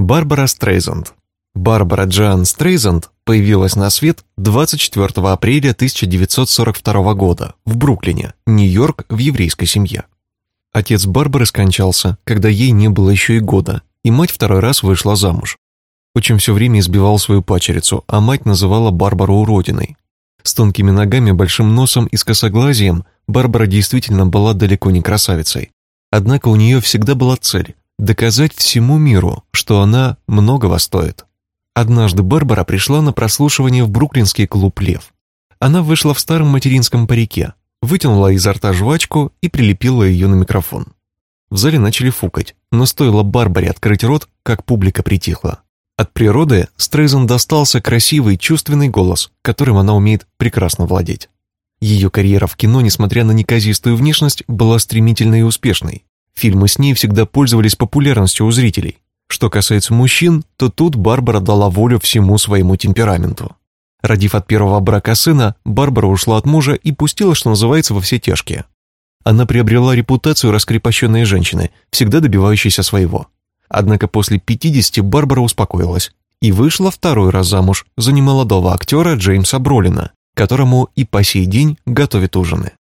Барбара Стрейзанд. Барбара Джоан Стрейзанд появилась на свет 24 апреля 1942 года в Бруклине, Нью-Йорк, в еврейской семье. Отец Барбары скончался, когда ей не было еще и года, и мать второй раз вышла замуж. Отчим все время избивал свою пачерицу, а мать называла Барбару уродиной. С тонкими ногами, большим носом и с косоглазием Барбара действительно была далеко не красавицей. Однако у нее всегда была цель – доказать всему миру, что она многого стоит. Однажды Барбара пришла на прослушивание в бруклинский клуб «Лев». Она вышла в старом материнском парике, вытянула изо рта жвачку и прилепила ее на микрофон. В зале начали фукать, но стоило Барбаре открыть рот, как публика притихла. От природы Стрейзен достался красивый, чувственный голос, которым она умеет прекрасно владеть. Ее карьера в кино, несмотря на неказистую внешность, была стремительной и успешной. Фильмы с ней всегда пользовались популярностью у зрителей. Что касается мужчин, то тут Барбара дала волю всему своему темпераменту. Родив от первого брака сына, Барбара ушла от мужа и пустила, что называется, во все тяжкие. Она приобрела репутацию раскрепощенной женщины, всегда добивающейся своего. Однако после 50 Барбара успокоилась и вышла второй раз замуж за немолодого актера Джеймса Бролина, которому и по сей день готовит ужины.